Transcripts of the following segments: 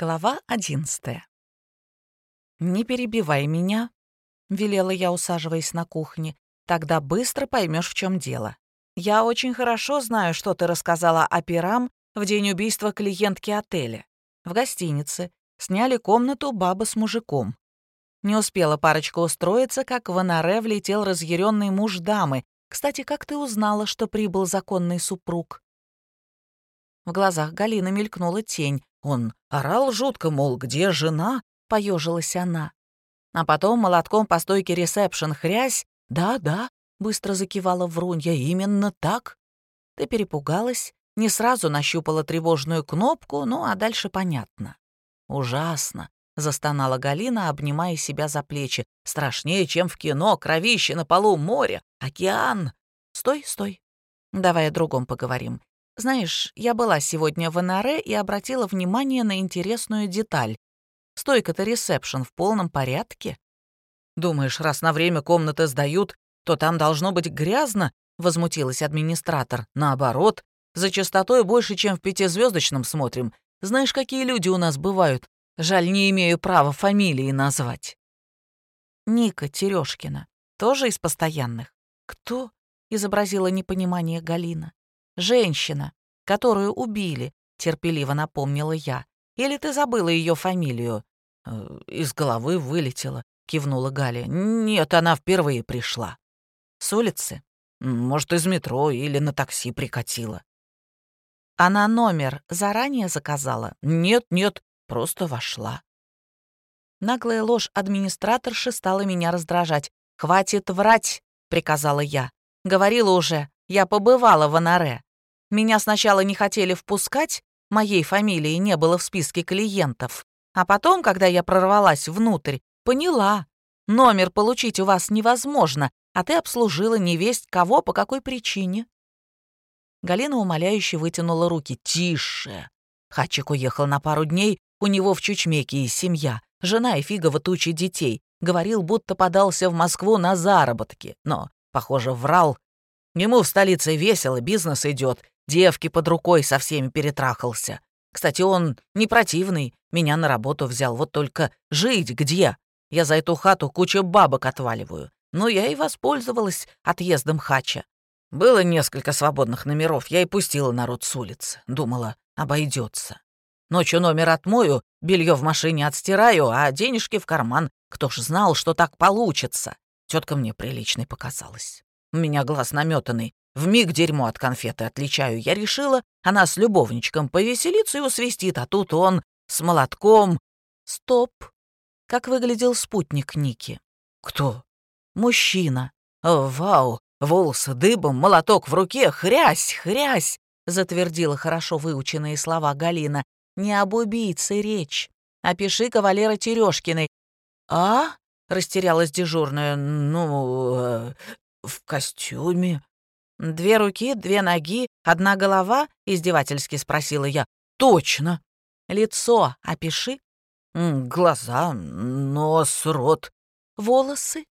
Глава одиннадцатая. «Не перебивай меня», — велела я, усаживаясь на кухне. «Тогда быстро поймешь, в чем дело. Я очень хорошо знаю, что ты рассказала о Пирам в день убийства клиентки отеля. В гостинице. Сняли комнату баба с мужиком. Не успела парочка устроиться, как в Анаре влетел разъяренный муж дамы. Кстати, как ты узнала, что прибыл законный супруг?» В глазах Галины мелькнула тень. Он орал жутко, мол, где жена? Поежилась она. А потом молотком по стойке ресепшн хрясь. Да-да, быстро закивала Врунья, именно так. Ты перепугалась, не сразу нащупала тревожную кнопку, ну а дальше понятно. Ужасно, застонала Галина, обнимая себя за плечи. Страшнее, чем в кино, кровище на полу, море, океан. Стой, стой. Давай о другом поговорим. Знаешь, я была сегодня в НР и обратила внимание на интересную деталь. Стойка-то ресепшн в полном порядке. Думаешь, раз на время комнаты сдают, то там должно быть грязно? Возмутилась администратор. Наоборот, за чистотой больше, чем в пятизвездочном смотрим. Знаешь, какие люди у нас бывают? Жаль, не имею права фамилии назвать. Ника Терешкина. Тоже из постоянных. Кто? Изобразила непонимание Галина. «Женщина, которую убили», — терпеливо напомнила я. «Или ты забыла ее фамилию?» «Э, «Из головы вылетела», — кивнула Галя. «Нет, она впервые пришла». «С улицы?» «Может, из метро или на такси прикатила». «Она номер заранее заказала?» «Нет, нет, просто вошла». Наглая ложь администраторши стала меня раздражать. «Хватит врать», — приказала я. «Говорила уже, я побывала в Анаре. Меня сначала не хотели впускать, моей фамилии не было в списке клиентов. А потом, когда я прорвалась внутрь, поняла, номер получить у вас невозможно, а ты обслужила невесть кого по какой причине. Галина умоляюще вытянула руки. «Тише!» Хачик уехал на пару дней, у него в Чучмеке и семья, жена и фигово тучи детей. Говорил, будто подался в Москву на заработки, но, похоже, врал. Ему в столице весело, бизнес идет, Девки под рукой со всеми перетрахался. Кстати, он не противный, меня на работу взял, вот только жить где? Я за эту хату кучу бабок отваливаю. Но я и воспользовалась отъездом хача. Было несколько свободных номеров, я и пустила народ с улицы. Думала, обойдется. Ночью номер отмою, белье в машине отстираю, а денежки в карман. Кто ж знал, что так получится? Тетка мне приличной показалась. У меня глаз наметанный, в миг дерьмо от конфеты отличаю. Я решила, она с любовничком повеселится и усвистит, а тут он с молотком. Стоп. Как выглядел спутник Ники? Кто? Мужчина. О, вау, волосы дыбом, молоток в руке, хрясь, хрясь, затвердила хорошо выученные слова Галина. Не об убийце речь. Опиши кавалера Терешкиной. А? Растерялась дежурная. Ну, э, в костюме. «Две руки, две ноги, одна голова?» — издевательски спросила я. «Точно!» «Лицо опиши». «Глаза, нос, рот». «Волосы?»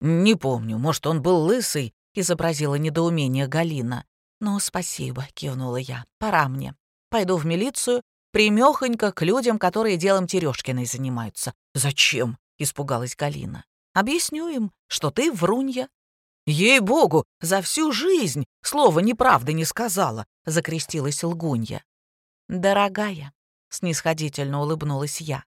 «Не помню, может, он был лысый?» — изобразила недоумение Галина. «Ну, спасибо», — кивнула я. «Пора мне. Пойду в милицию, примёхонько к людям, которые делом Терешкиной занимаются». «Зачем?» — испугалась Галина. «Объясню им, что ты врунья, «Ей-богу, за всю жизнь слова неправды не сказала», — закрестилась лгунья. «Дорогая», — снисходительно улыбнулась я,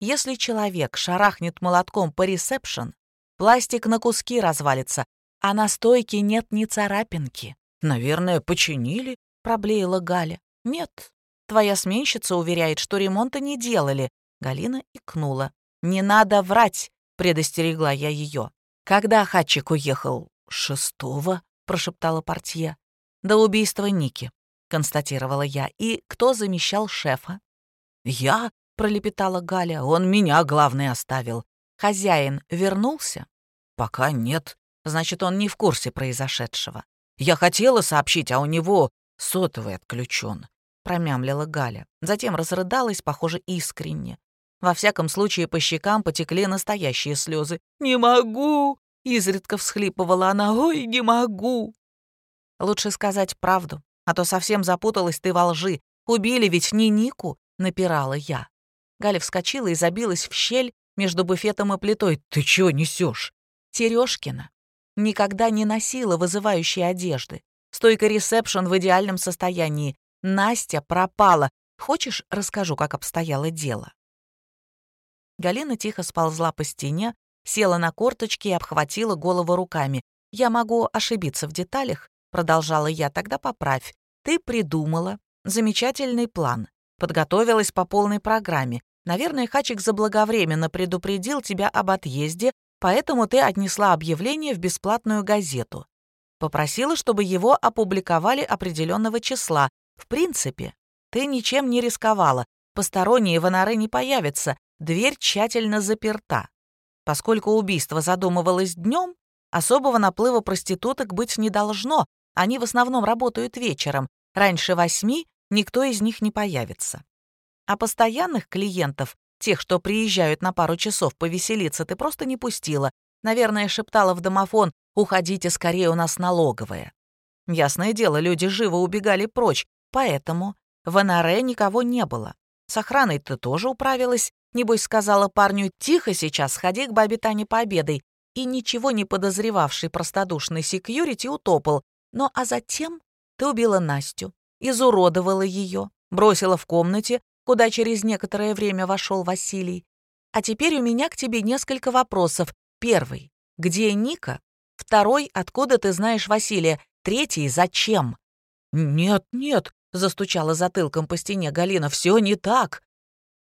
«если человек шарахнет молотком по ресепшн, пластик на куски развалится, а на стойке нет ни царапинки». «Наверное, починили?» — проблеяла Галя. «Нет, твоя сменщица уверяет, что ремонта не делали». Галина икнула. «Не надо врать», — предостерегла я ее. Когда Хатчик уехал, «Шестого?» — прошептала портье. «До убийства Ники», — констатировала я. «И кто замещал шефа?» «Я?» — пролепетала Галя. «Он меня, главный, оставил. Хозяин вернулся?» «Пока нет. Значит, он не в курсе произошедшего. Я хотела сообщить, а у него сотовый отключен», — промямлила Галя. Затем разрыдалась, похоже, искренне. Во всяком случае, по щекам потекли настоящие слезы. «Не могу! Изредка всхлипывала она. «Ой, не могу!» «Лучше сказать правду, а то совсем запуталась ты во лжи. Убили ведь не Нику», — напирала я. Галя вскочила и забилась в щель между буфетом и плитой. «Ты чего несешь?» Терешкина никогда не носила вызывающие одежды. Стойка ресепшн в идеальном состоянии. Настя пропала. Хочешь, расскажу, как обстояло дело?» Галина тихо сползла по стене, села на корточки и обхватила голову руками. «Я могу ошибиться в деталях», — продолжала я, — «тогда поправь. Ты придумала замечательный план, подготовилась по полной программе. Наверное, Хачик заблаговременно предупредил тебя об отъезде, поэтому ты отнесла объявление в бесплатную газету. Попросила, чтобы его опубликовали определенного числа. В принципе, ты ничем не рисковала. Посторонние в не появятся, дверь тщательно заперта. Поскольку убийство задумывалось днем, особого наплыва проституток быть не должно, они в основном работают вечером. Раньше восьми никто из них не появится. А постоянных клиентов, тех, что приезжают на пару часов повеселиться, ты просто не пустила. Наверное, шептала в домофон «Уходите скорее, у нас налоговая». Ясное дело, люди живо убегали прочь, поэтому в НРЭ никого не было. С охраной ты тоже управилась. Небось, сказала парню «Тихо сейчас, сходи к бабе Тане пообедай». И ничего не подозревавший простодушный секьюрити утопал. Но а затем ты убила Настю, изуродовала ее, бросила в комнате, куда через некоторое время вошел Василий. А теперь у меня к тебе несколько вопросов. Первый. Где Ника? Второй. Откуда ты знаешь Василия? Третий. Зачем? Нет, нет, застучала затылком по стене Галина. Все не так.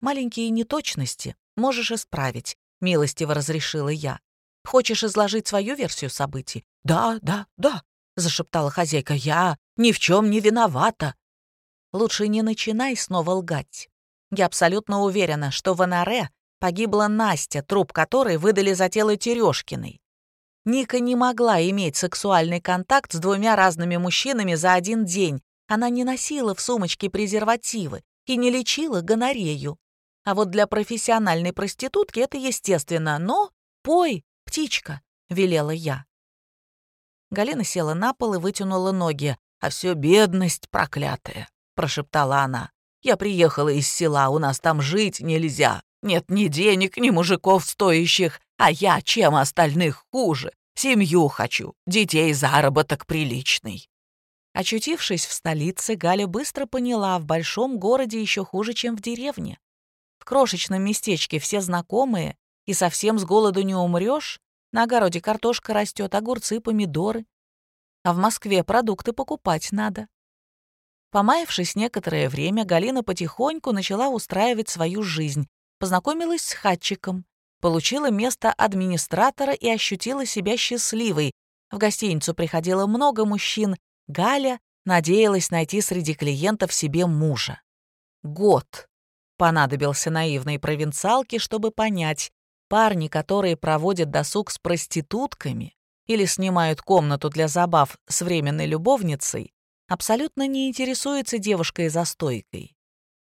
Маленькие неточности можешь исправить, милостиво разрешила я. Хочешь изложить свою версию событий? Да, да, да, зашептала хозяйка. Я ни в чем не виновата. Лучше не начинай снова лгать. Я абсолютно уверена, что в Анаре погибла Настя, труп которой выдали за тело Терешкиной. Ника не могла иметь сексуальный контакт с двумя разными мужчинами за один день. Она не носила в сумочке презервативы и не лечила гонорею. А вот для профессиональной проститутки это естественно. Но пой, птичка, велела я. Галина села на пол и вытянула ноги. «А все бедность проклятая», — прошептала она. Я приехала из села, у нас там жить нельзя. Нет ни денег, ни мужиков стоящих, а я чем остальных хуже. Семью хочу, детей заработок приличный». Очутившись в столице, Галя быстро поняла, в большом городе еще хуже, чем в деревне. В крошечном местечке все знакомые, и совсем с голоду не умрешь. На огороде картошка растет, огурцы, помидоры. А в Москве продукты покупать надо. Помаявшись некоторое время, Галина потихоньку начала устраивать свою жизнь, познакомилась с хатчиком, получила место администратора и ощутила себя счастливой. В гостиницу приходило много мужчин. Галя надеялась найти среди клиентов себе мужа. Год понадобился наивной провинциалке, чтобы понять, парни, которые проводят досуг с проститутками или снимают комнату для забав с временной любовницей, абсолютно не интересуется девушкой за стойкой.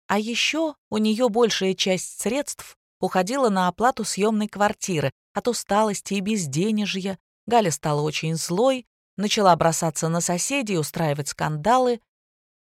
А еще у нее большая часть средств уходила на оплату съемной квартиры. От усталости и безденежья Галя стала очень злой, начала бросаться на соседей, устраивать скандалы.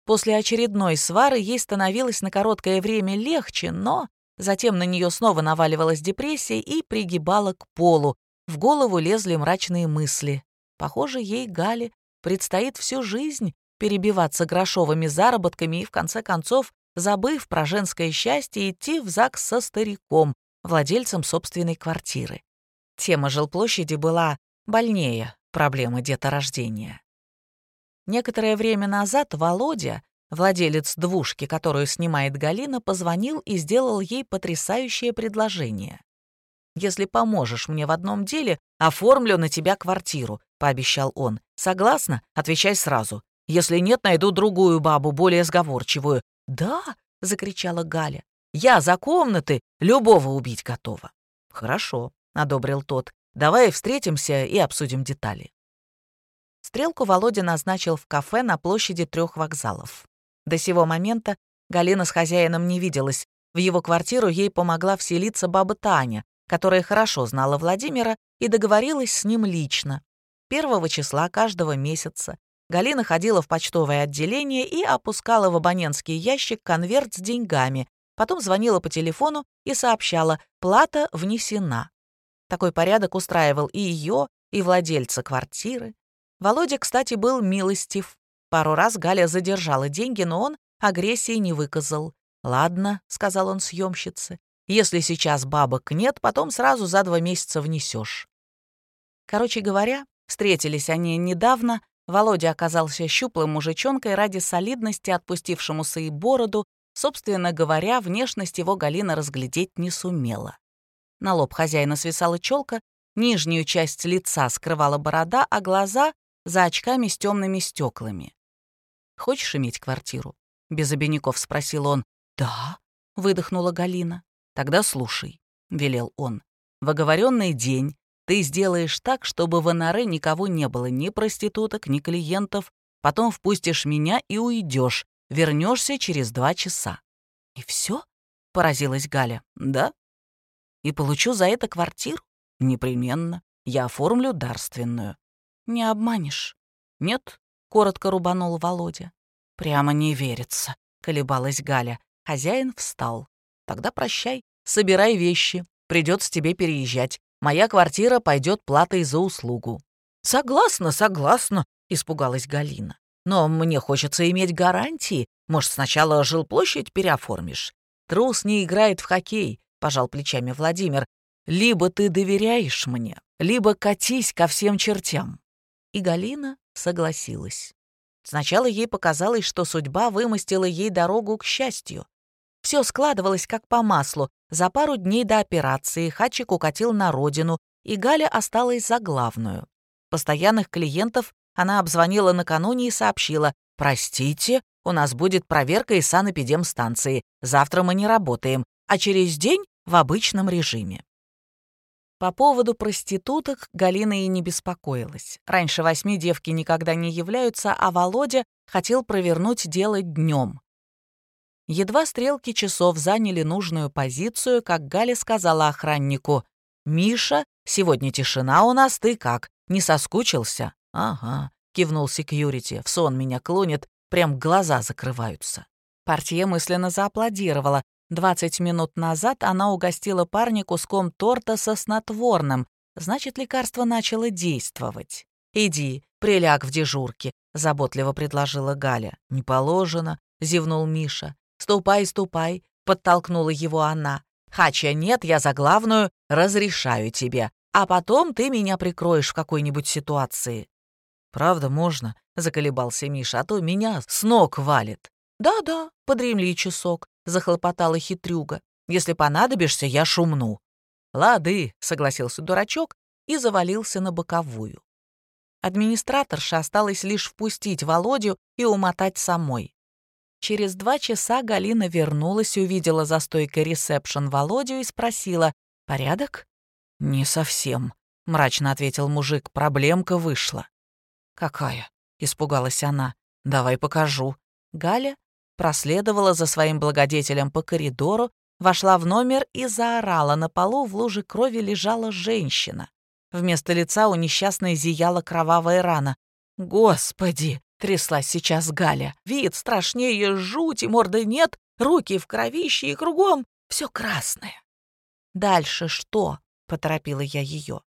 После очередной свары ей становилось на короткое время легче, но затем на нее снова наваливалась депрессия и пригибала к полу. В голову лезли мрачные мысли. Похоже, ей, Гале, предстоит всю жизнь перебиваться грошовыми заработками и, в конце концов, забыв про женское счастье, идти в ЗАГС со стариком, владельцем собственной квартиры. Тема жилплощади была больнее проблемы деторождения. Некоторое время назад Володя, владелец двушки, которую снимает Галина, позвонил и сделал ей потрясающее предложение. «Если поможешь мне в одном деле, оформлю на тебя квартиру», — пообещал он. «Согласна? Отвечай сразу. Если нет, найду другую бабу, более сговорчивую». «Да!» — закричала Галя. «Я за комнаты любого убить готова». «Хорошо», — одобрил тот. «Давай встретимся и обсудим детали». Стрелку Володя назначил в кафе на площади трех вокзалов. До сего момента Галина с хозяином не виделась. В его квартиру ей помогла вселиться баба Таня, которая хорошо знала Владимира и договорилась с ним лично. Первого числа каждого месяца Галина ходила в почтовое отделение и опускала в абонентский ящик конверт с деньгами, потом звонила по телефону и сообщала, плата внесена. Такой порядок устраивал и ее, и владельца квартиры. Володя, кстати, был милостив. Пару раз Галя задержала деньги, но он агрессии не выказал. «Ладно», — сказал он съемщице, — «если сейчас бабок нет, потом сразу за два месяца внесешь». Короче говоря, встретились они недавно, Володя оказался щуплым мужичонкой ради солидности, отпустившемуся и бороду. Собственно говоря, внешность его Галина разглядеть не сумела. На лоб хозяина свисала челка, нижнюю часть лица скрывала борода, а глаза — за очками с темными стеклами. «Хочешь иметь квартиру?» — без обиняков спросил он. «Да», — выдохнула Галина. «Тогда слушай», — велел он. «В оговоренный день ты сделаешь так, чтобы в Анаре никого не было, ни проституток, ни клиентов. Потом впустишь меня и уйдешь. Вернешься через два часа». «И все?» — поразилась Галя. «Да». «И получу за это квартиру?» «Непременно. Я оформлю дарственную». «Не обманешь?» «Нет», — коротко рубанул Володя. «Прямо не верится», — колебалась Галя. Хозяин встал. «Тогда прощай, собирай вещи. Придется тебе переезжать. Моя квартира пойдет платой за услугу». «Согласна, согласна», — испугалась Галина. «Но мне хочется иметь гарантии. Может, сначала жилплощадь переоформишь?» «Трус не играет в хоккей», — пожал плечами Владимир. «Либо ты доверяешь мне, либо катись ко всем чертям». И Галина согласилась. Сначала ей показалось, что судьба вымостила ей дорогу к счастью. Все складывалось как по маслу. За пару дней до операции Хачик укатил на родину, и Галя осталась за главную. Постоянных клиентов она обзвонила накануне и сообщила, «Простите, у нас будет проверка из санэпидемстанции. Завтра мы не работаем, а через день в обычном режиме». По поводу проституток Галина и не беспокоилась. Раньше восьми девки никогда не являются, а Володя хотел провернуть дело днем. Едва стрелки часов заняли нужную позицию, как Галя сказала охраннику, «Миша, сегодня тишина у нас, ты как, не соскучился?» «Ага», — кивнул секьюрити, «в сон меня клонит, прям глаза закрываются». Портье мысленно зааплодировала. Двадцать минут назад она угостила парня куском торта со снотворным, значит, лекарство начало действовать. «Иди, приляг в дежурке», — заботливо предложила Галя. «Не положено», — зевнул Миша. «Ступай, ступай», — подтолкнула его она. «Хача нет, я за главную разрешаю тебе, а потом ты меня прикроешь в какой-нибудь ситуации». «Правда, можно?» — заколебался Миша, «а то меня с ног валит». «Да-да, подремли часок», — захлопотала хитрюга. «Если понадобишься, я шумну». «Лады», — согласился дурачок и завалился на боковую. Администраторша осталось лишь впустить Володю и умотать самой. Через два часа Галина вернулась, увидела за стойкой ресепшн Володю и спросила «Порядок?» «Не совсем», — мрачно ответил мужик, «проблемка вышла». «Какая?» — испугалась она. «Давай покажу». Галя проследовала за своим благодетелем по коридору, вошла в номер и заорала. На полу в луже крови лежала женщина. Вместо лица у несчастной зияла кровавая рана. «Господи!» Тряслась сейчас Галя. Вид страшнее жути, морды нет, руки в кровище и кругом все красное. «Дальше что?» — поторопила я ее.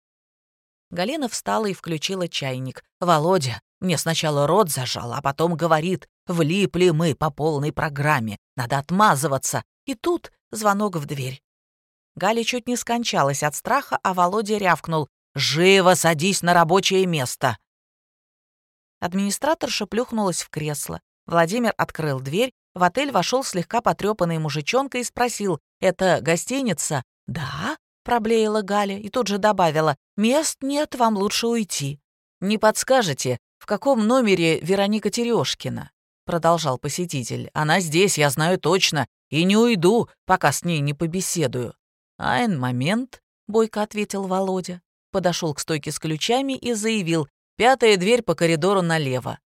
Галина встала и включила чайник. «Володя мне сначала рот зажал, а потом говорит, влипли мы по полной программе, надо отмазываться». И тут звонок в дверь. Галя чуть не скончалась от страха, а Володя рявкнул «Живо садись на рабочее место!» Администраторша плюхнулась в кресло. Владимир открыл дверь. В отель вошел слегка потрепанный мужичонка и спросил, «Это гостиница?» «Да», — проблеяла Галя и тут же добавила, «Мест нет, вам лучше уйти». «Не подскажете, в каком номере Вероника Терешкина?» Продолжал посетитель. «Она здесь, я знаю точно, и не уйду, пока с ней не побеседую». «Айн момент», — бойко ответил Володя. Подошел к стойке с ключами и заявил, Пятая дверь по коридору налево.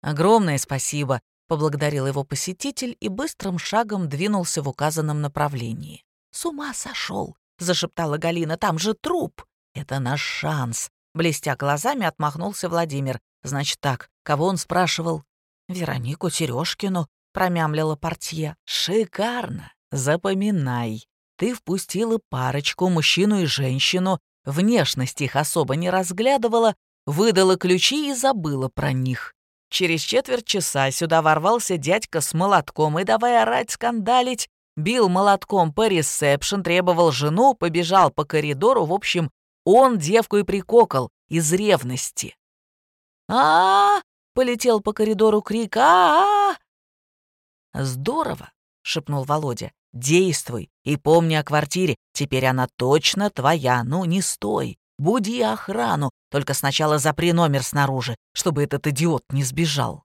Огромное спасибо, поблагодарил его посетитель и быстрым шагом двинулся в указанном направлении. С ума сошел, зашептала Галина, там же труп. Это наш шанс. Блестя глазами, отмахнулся Владимир. Значит так, кого он спрашивал? Веронику Сережкину, промямлила портье. Шикарно. Запоминай, ты впустила парочку, мужчину и женщину, внешность их особо не разглядывала, выдала ключи и забыла про них. Через четверть часа сюда ворвался дядька с молотком и, давай орать, скандалить, бил молотком по ресепшн, требовал жену, побежал по коридору, в общем, он девку и прикокал из ревности. А, -а, полетел по коридору крик а, -а, -а «Здорово!» — шепнул Володя. «Действуй и помни о квартире. Теперь она точно твоя. Ну, не стой. Буди охрану. Только сначала запри номер снаружи, чтобы этот идиот не сбежал».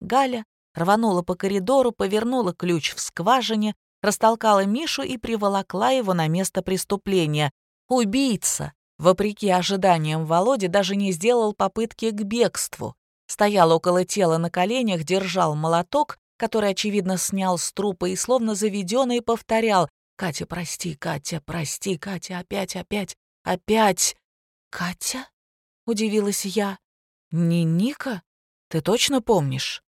Галя рванула по коридору, повернула ключ в скважине, растолкала Мишу и приволокла его на место преступления. Убийца, вопреки ожиданиям Володи, даже не сделал попытки к бегству. Стоял около тела на коленях, держал молоток, который, очевидно, снял с трупа и словно заведенный повторял «Катя, прости, Катя, прости, Катя, опять, опять, опять!» «Катя?» — удивилась я. «Не Ника? Ты точно помнишь?»